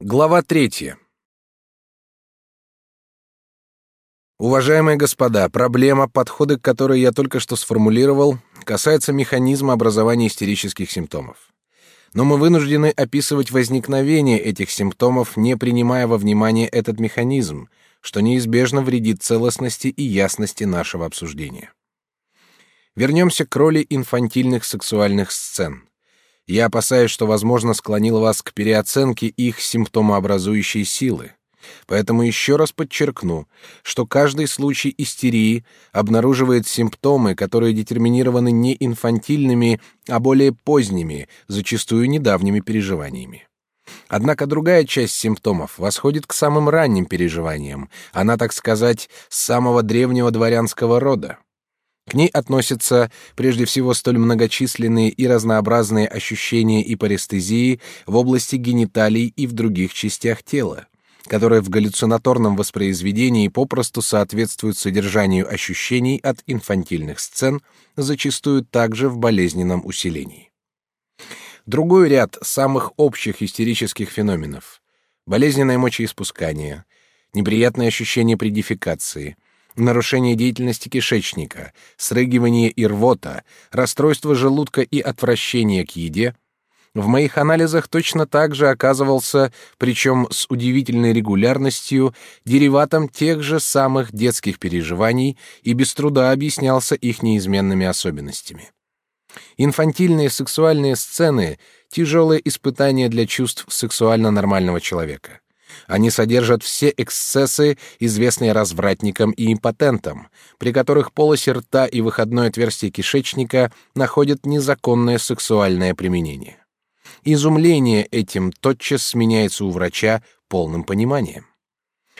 Глава третья. Уважаемые господа, проблема, подходы к которой я только что сформулировал, касается механизма образования истерических симптомов. Но мы вынуждены описывать возникновение этих симптомов, не принимая во внимание этот механизм, что неизбежно вредит целостности и ясности нашего обсуждения. Вернемся к роли инфантильных сексуальных сцен. Я опасаюсь, что, возможно, склонил вас к переоценке их симптомообразующей силы. Поэтому еще раз подчеркну, что каждый случай истерии обнаруживает симптомы, которые детерминированы не инфантильными, а более поздними, зачастую недавними переживаниями. Однако другая часть симптомов восходит к самым ранним переживаниям, она, так сказать, с самого древнего дворянского рода. К ней относятся прежде всего столь многочисленные и разнообразные ощущения и парестезии в области гениталий и в других частях тела, которые в галлюцинаторном воспроизведении попросту соответствуют содержанию ощущений от инфантильных сцен, зачастую также в болезненном усилении. Другой ряд самых общих истерических феноменов — болезненное мочеиспускание, неприятные ощущения при дефекации — нарушение деятельности кишечника, срыгивание и рвота, расстройство желудка и отвращение к еде, в моих анализах точно так же оказывался, причем с удивительной регулярностью, дериватом тех же самых детских переживаний и без труда объяснялся их неизменными особенностями. Инфантильные сексуальные сцены — тяжелое испытание для чувств сексуально нормального человека. Они содержат все эксцессы, известные развратникам и импотентам, при которых полость рта и выходное отверстие кишечника находят незаконное сексуальное применение. Изумление этим тотчас сменяется у врача полным пониманием.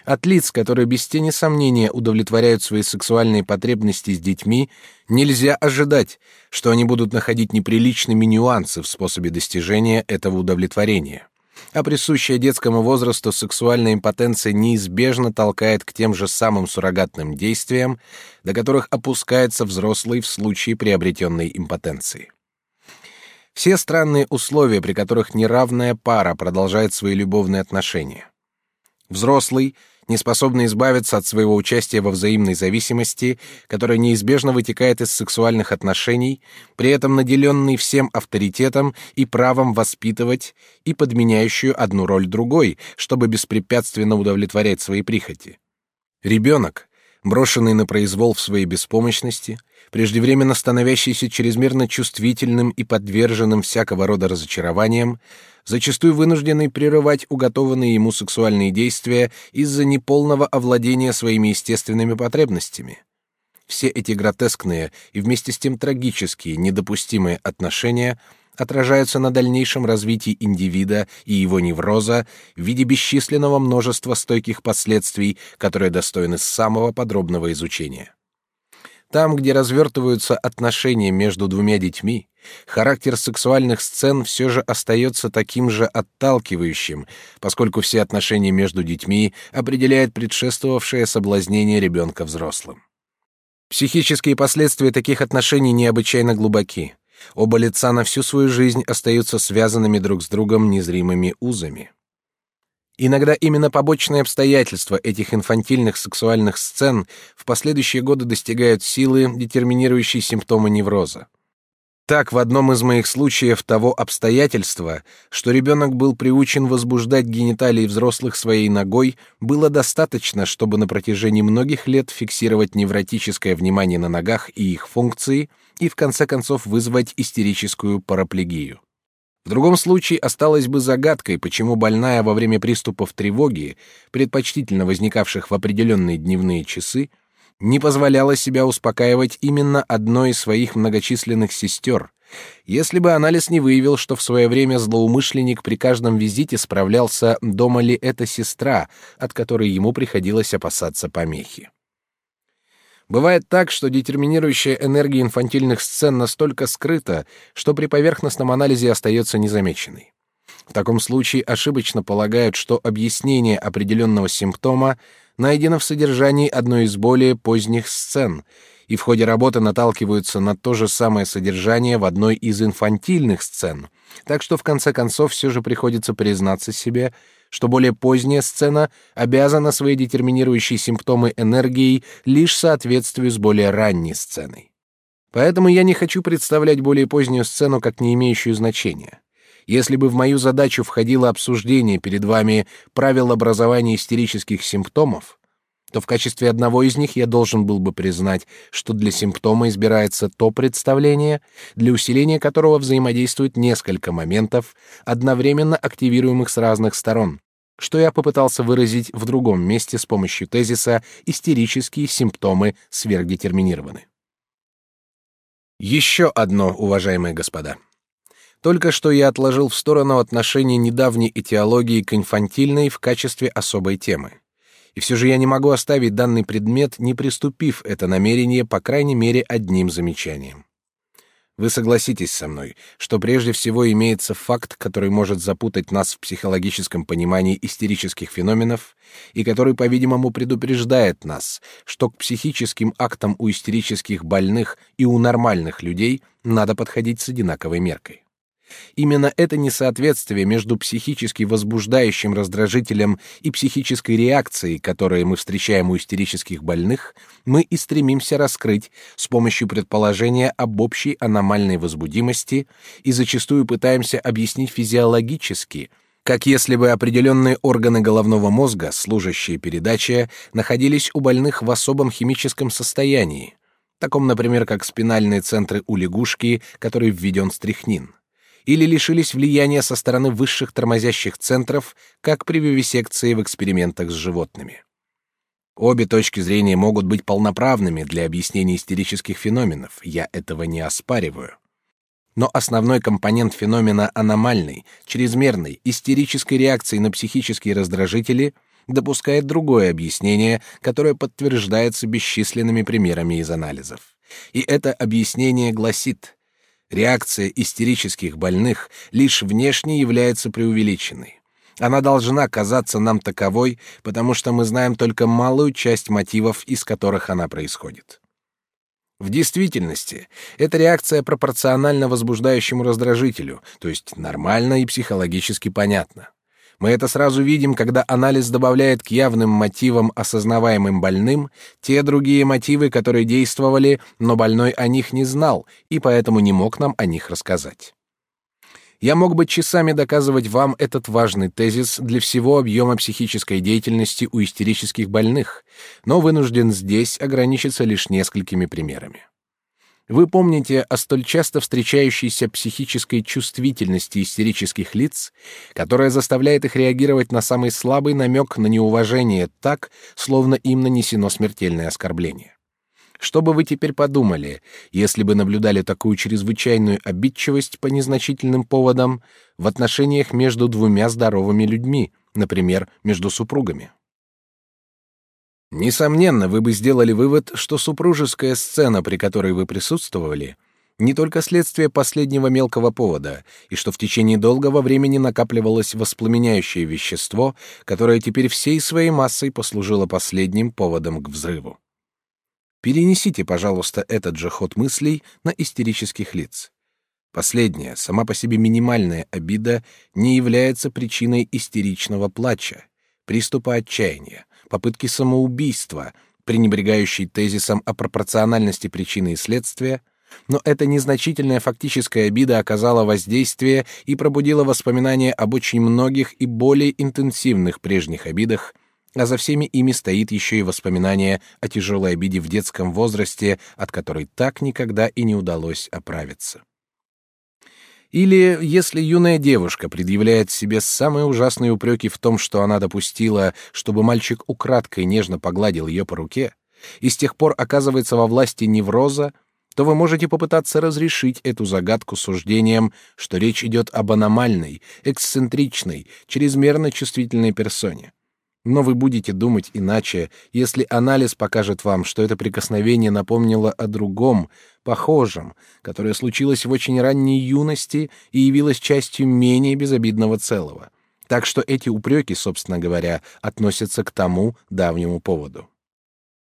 От лиц, которые без тени сомнения удовлетворяют свои сексуальные потребности с детьми, нельзя ожидать, что они будут находить неприличными нюансы в способе достижения этого удовлетворения а присущая детскому возрасту сексуальная импотенция неизбежно толкает к тем же самым суррогатным действиям, до которых опускается взрослый в случае приобретенной импотенции. Все странные условия, при которых неравная пара продолжает свои любовные отношения. Взрослый не способный избавиться от своего участия во взаимной зависимости, которая неизбежно вытекает из сексуальных отношений, при этом наделенный всем авторитетом и правом воспитывать и подменяющую одну роль другой, чтобы беспрепятственно удовлетворять свои прихоти. Ребенок, брошенный на произвол в своей беспомощности, преждевременно становящийся чрезмерно чувствительным и подверженным всякого рода разочарованиям, зачастую вынужденный прерывать уготованные ему сексуальные действия из-за неполного овладения своими естественными потребностями. Все эти гротескные и вместе с тем трагические, недопустимые отношения отражаются на дальнейшем развитии индивида и его невроза в виде бесчисленного множества стойких последствий, которые достойны самого подробного изучения. Там, где развертываются отношения между двумя детьми, характер сексуальных сцен все же остается таким же отталкивающим, поскольку все отношения между детьми определяет предшествовавшее соблазнение ребенка взрослым. Психические последствия таких отношений необычайно глубоки. Оба лица на всю свою жизнь остаются связанными друг с другом незримыми узами. Иногда именно побочные обстоятельства этих инфантильных сексуальных сцен в последующие годы достигают силы, детерминирующей симптомы невроза. Так, в одном из моих случаев того обстоятельства, что ребенок был приучен возбуждать гениталии взрослых своей ногой, было достаточно, чтобы на протяжении многих лет фиксировать невротическое внимание на ногах и их функции и в конце концов вызвать истерическую параплегию. В другом случае осталось бы загадкой, почему больная во время приступов тревоги, предпочтительно возникавших в определенные дневные часы, не позволяла себя успокаивать именно одной из своих многочисленных сестер, если бы анализ не выявил, что в свое время злоумышленник при каждом визите справлялся, дома ли эта сестра, от которой ему приходилось опасаться помехи. Бывает так, что детерминирующая энергия инфантильных сцен настолько скрыта, что при поверхностном анализе остается незамеченной. В таком случае ошибочно полагают, что объяснение определенного симптома найдено в содержании одной из более поздних сцен, и в ходе работы наталкиваются на то же самое содержание в одной из инфантильных сцен, так что в конце концов все же приходится признаться себе, что более поздняя сцена обязана свои детерминирующие симптомы энергией лишь соответствию с более ранней сценой. Поэтому я не хочу представлять более позднюю сцену как не имеющую значения. Если бы в мою задачу входило обсуждение перед вами правил образования истерических симптомов, то в качестве одного из них я должен был бы признать, что для симптома избирается то представление, для усиления которого взаимодействует несколько моментов, одновременно активируемых с разных сторон, что я попытался выразить в другом месте с помощью тезиса «истерические симптомы сверхдетерминированы». Еще одно, уважаемые господа. Только что я отложил в сторону отношение недавней этиологии к инфантильной в качестве особой темы. И все же я не могу оставить данный предмет, не приступив это намерение, по крайней мере, одним замечанием. Вы согласитесь со мной, что прежде всего имеется факт, который может запутать нас в психологическом понимании истерических феноменов и который, по-видимому, предупреждает нас, что к психическим актам у истерических больных и у нормальных людей надо подходить с одинаковой меркой. Именно это несоответствие между психически возбуждающим раздражителем и психической реакцией, которые мы встречаем у истерических больных, мы и стремимся раскрыть с помощью предположения об общей аномальной возбудимости и зачастую пытаемся объяснить физиологически, как если бы определенные органы головного мозга, служащие передаче, находились у больных в особом химическом состоянии, таком, например, как спинальные центры у лягушки, который введен стрихнин или лишились влияния со стороны высших тормозящих центров, как при вивисекции в экспериментах с животными. Обе точки зрения могут быть полноправными для объяснения истерических феноменов, я этого не оспариваю. Но основной компонент феномена аномальной, чрезмерной, истерической реакции на психические раздражители допускает другое объяснение, которое подтверждается бесчисленными примерами из анализов. И это объяснение гласит, Реакция истерических больных лишь внешне является преувеличенной. Она должна казаться нам таковой, потому что мы знаем только малую часть мотивов, из которых она происходит. В действительности, эта реакция пропорциональна возбуждающему раздражителю, то есть нормально и психологически понятна. Мы это сразу видим, когда анализ добавляет к явным мотивам, осознаваемым больным, те другие мотивы, которые действовали, но больной о них не знал и поэтому не мог нам о них рассказать. Я мог бы часами доказывать вам этот важный тезис для всего объема психической деятельности у истерических больных, но вынужден здесь ограничиться лишь несколькими примерами. Вы помните о столь часто встречающейся психической чувствительности истерических лиц, которая заставляет их реагировать на самый слабый намек на неуважение так, словно им нанесено смертельное оскорбление. Что бы вы теперь подумали, если бы наблюдали такую чрезвычайную обидчивость по незначительным поводам в отношениях между двумя здоровыми людьми, например, между супругами? Несомненно, вы бы сделали вывод, что супружеская сцена, при которой вы присутствовали, не только следствие последнего мелкого повода, и что в течение долгого времени накапливалось воспламеняющее вещество, которое теперь всей своей массой послужило последним поводом к взрыву. Перенесите, пожалуйста, этот же ход мыслей на истерических лиц. Последняя, сама по себе минимальная обида не является причиной истеричного плача, приступа отчаяния, попытки самоубийства, пренебрегающей тезисом о пропорциональности причины и следствия, но эта незначительная фактическая обида оказала воздействие и пробудила воспоминания об очень многих и более интенсивных прежних обидах, а за всеми ими стоит еще и воспоминание о тяжелой обиде в детском возрасте, от которой так никогда и не удалось оправиться. Или если юная девушка предъявляет себе самые ужасные упреки в том, что она допустила, чтобы мальчик украдкой нежно погладил ее по руке, и с тех пор оказывается во власти невроза, то вы можете попытаться разрешить эту загадку суждением, что речь идет об аномальной, эксцентричной, чрезмерно чувствительной персоне. Но вы будете думать иначе, если анализ покажет вам, что это прикосновение напомнило о другом, похожем, которое случилось в очень ранней юности и явилось частью менее безобидного целого. Так что эти упреки, собственно говоря, относятся к тому давнему поводу.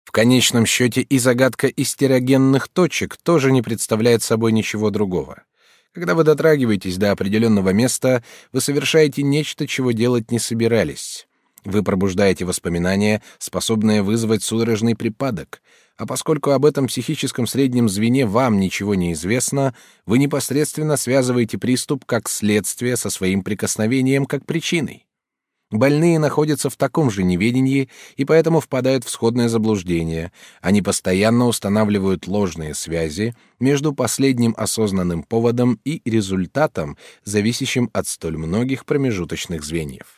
В конечном счете и загадка истерогенных точек тоже не представляет собой ничего другого. Когда вы дотрагиваетесь до определенного места, вы совершаете нечто, чего делать не собирались. Вы пробуждаете воспоминания, способные вызвать судорожный припадок, а поскольку об этом психическом среднем звене вам ничего не известно, вы непосредственно связываете приступ как следствие со своим прикосновением как причиной. Больные находятся в таком же неведении и поэтому впадают в сходное заблуждение. Они постоянно устанавливают ложные связи между последним осознанным поводом и результатом, зависящим от столь многих промежуточных звеньев.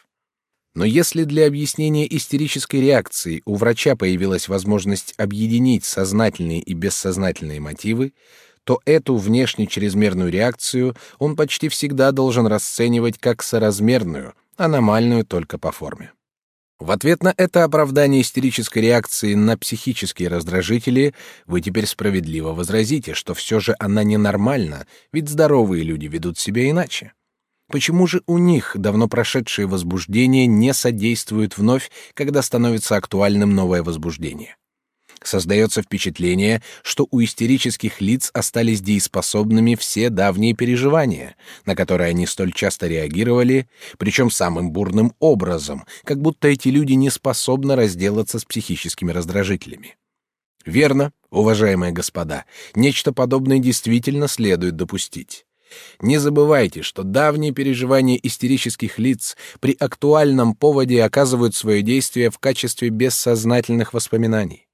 Но если для объяснения истерической реакции у врача появилась возможность объединить сознательные и бессознательные мотивы, то эту внешне чрезмерную реакцию он почти всегда должен расценивать как соразмерную, аномальную только по форме. В ответ на это оправдание истерической реакции на психические раздражители вы теперь справедливо возразите, что все же она ненормальна, ведь здоровые люди ведут себя иначе. Почему же у них давно прошедшее возбуждение не содействует вновь, когда становится актуальным новое возбуждение? Создается впечатление, что у истерических лиц остались дееспособными все давние переживания, на которые они столь часто реагировали, причем самым бурным образом, как будто эти люди не способны разделаться с психическими раздражителями. Верно, уважаемые господа, нечто подобное действительно следует допустить. Не забывайте, что давние переживания истерических лиц при актуальном поводе оказывают свое действие в качестве бессознательных воспоминаний.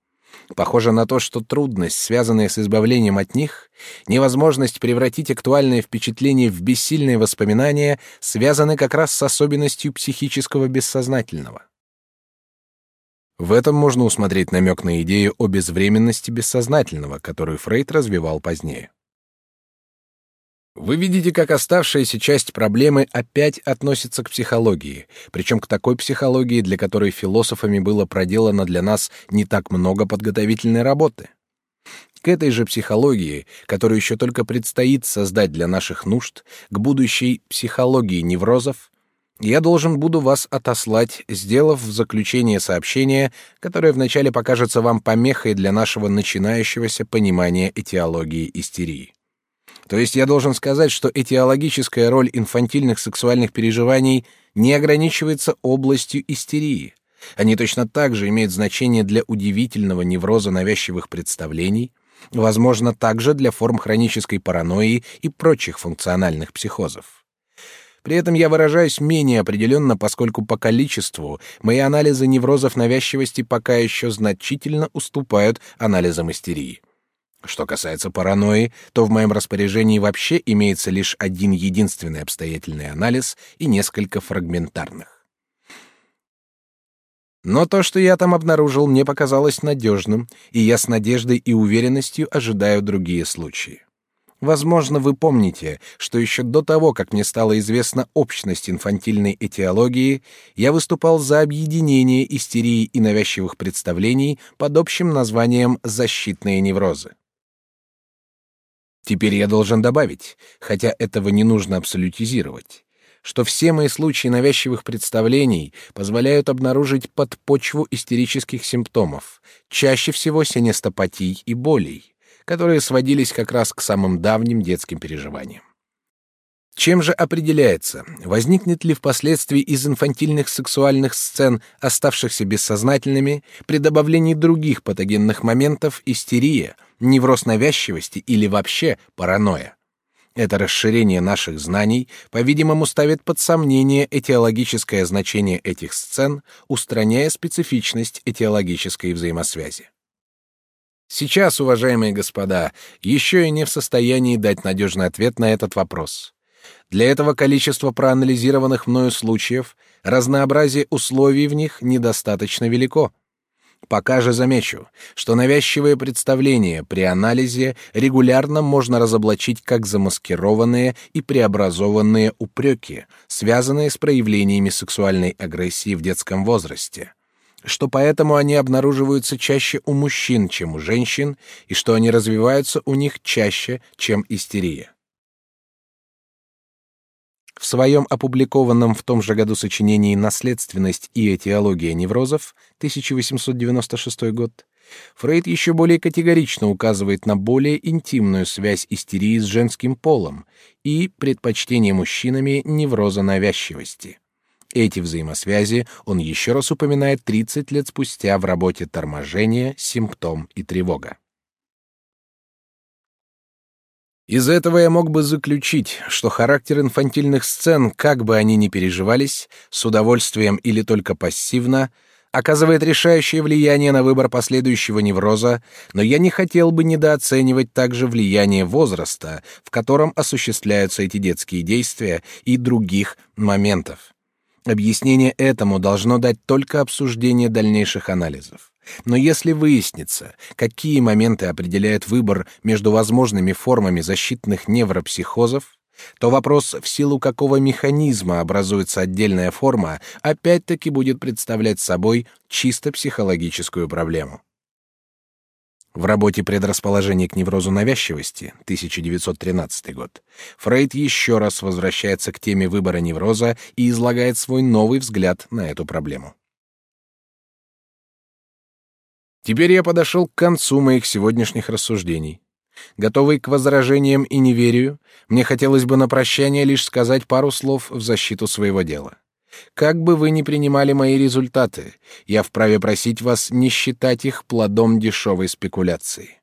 Похоже на то, что трудность, связанная с избавлением от них, невозможность превратить актуальное впечатление в бессильные воспоминания, связаны как раз с особенностью психического бессознательного. В этом можно усмотреть намек на идею о безвременности бессознательного, которую Фрейд развивал позднее. Вы видите, как оставшаяся часть проблемы опять относится к психологии, причем к такой психологии, для которой философами было проделано для нас не так много подготовительной работы. К этой же психологии, которую еще только предстоит создать для наших нужд, к будущей психологии неврозов, я должен буду вас отослать, сделав в заключение сообщение, которое вначале покажется вам помехой для нашего начинающегося понимания этиологии истерии. То есть я должен сказать, что этиологическая роль инфантильных сексуальных переживаний не ограничивается областью истерии. Они точно так же имеют значение для удивительного невроза навязчивых представлений, возможно, также для форм хронической паранойи и прочих функциональных психозов. При этом я выражаюсь менее определенно, поскольку по количеству мои анализы неврозов навязчивости пока еще значительно уступают анализам истерии. Что касается паранойи, то в моем распоряжении вообще имеется лишь один единственный обстоятельный анализ и несколько фрагментарных. Но то, что я там обнаружил, мне показалось надежным, и я с надеждой и уверенностью ожидаю другие случаи. Возможно, вы помните, что еще до того, как мне стала известна общность инфантильной этиологии, я выступал за объединение истерии и навязчивых представлений под общим названием «защитные неврозы». Теперь я должен добавить, хотя этого не нужно абсолютизировать, что все мои случаи навязчивых представлений позволяют обнаружить подпочву истерических симптомов, чаще всего синестопатий и болей, которые сводились как раз к самым давним детским переживаниям. Чем же определяется, возникнет ли впоследствии из инфантильных сексуальных сцен, оставшихся бессознательными, при добавлении других патогенных моментов истерия, невроз навязчивости или вообще паранойя? Это расширение наших знаний, по-видимому, ставит под сомнение этиологическое значение этих сцен, устраняя специфичность этиологической взаимосвязи. Сейчас, уважаемые господа, еще и не в состоянии дать надежный ответ на этот вопрос. Для этого количество проанализированных мною случаев, разнообразие условий в них недостаточно велико. Пока же замечу, что навязчивые представления при анализе регулярно можно разоблачить как замаскированные и преобразованные упреки, связанные с проявлениями сексуальной агрессии в детском возрасте, что поэтому они обнаруживаются чаще у мужчин, чем у женщин, и что они развиваются у них чаще, чем истерия. В своем опубликованном в том же году сочинении «Наследственность и этиология неврозов» 1896 год Фрейд еще более категорично указывает на более интимную связь истерии с женским полом и предпочтение мужчинами невроза навязчивости. Эти взаимосвязи он еще раз упоминает 30 лет спустя в работе «Торможение, симптом и тревога». Из этого я мог бы заключить, что характер инфантильных сцен, как бы они ни переживались, с удовольствием или только пассивно, оказывает решающее влияние на выбор последующего невроза, но я не хотел бы недооценивать также влияние возраста, в котором осуществляются эти детские действия, и других моментов. Объяснение этому должно дать только обсуждение дальнейших анализов. Но если выяснится, какие моменты определяют выбор между возможными формами защитных невропсихозов, то вопрос, в силу какого механизма образуется отдельная форма, опять-таки будет представлять собой чисто психологическую проблему. В работе «Предрасположение к неврозу навязчивости» 1913 год Фрейд еще раз возвращается к теме выбора невроза и излагает свой новый взгляд на эту проблему. Теперь я подошел к концу моих сегодняшних рассуждений. Готовый к возражениям и неверию, мне хотелось бы на прощание лишь сказать пару слов в защиту своего дела. Как бы вы ни принимали мои результаты, я вправе просить вас не считать их плодом дешевой спекуляции.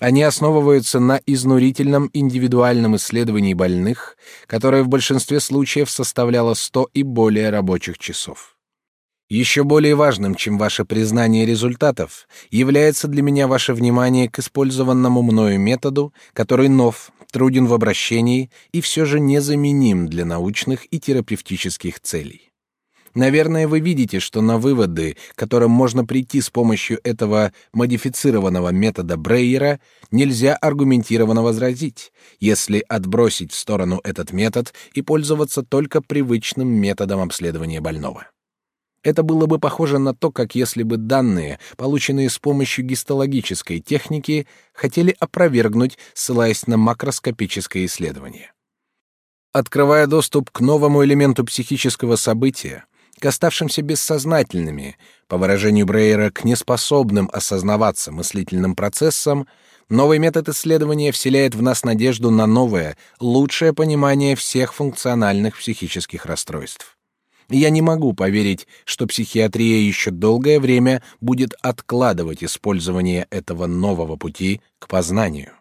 Они основываются на изнурительном индивидуальном исследовании больных, которое в большинстве случаев составляло 100 и более рабочих часов. Еще более важным, чем ваше признание результатов, является для меня ваше внимание к использованному мною методу, который нов, труден в обращении и все же незаменим для научных и терапевтических целей. Наверное, вы видите, что на выводы, которым можно прийти с помощью этого модифицированного метода Брейера, нельзя аргументированно возразить, если отбросить в сторону этот метод и пользоваться только привычным методом обследования больного. Это было бы похоже на то, как если бы данные, полученные с помощью гистологической техники, хотели опровергнуть, ссылаясь на макроскопическое исследование. Открывая доступ к новому элементу психического события, к оставшимся бессознательными, по выражению Брейера, к неспособным осознаваться мыслительным процессам, новый метод исследования вселяет в нас надежду на новое, лучшее понимание всех функциональных психических расстройств. Я не могу поверить, что психиатрия еще долгое время будет откладывать использование этого нового пути к познанию.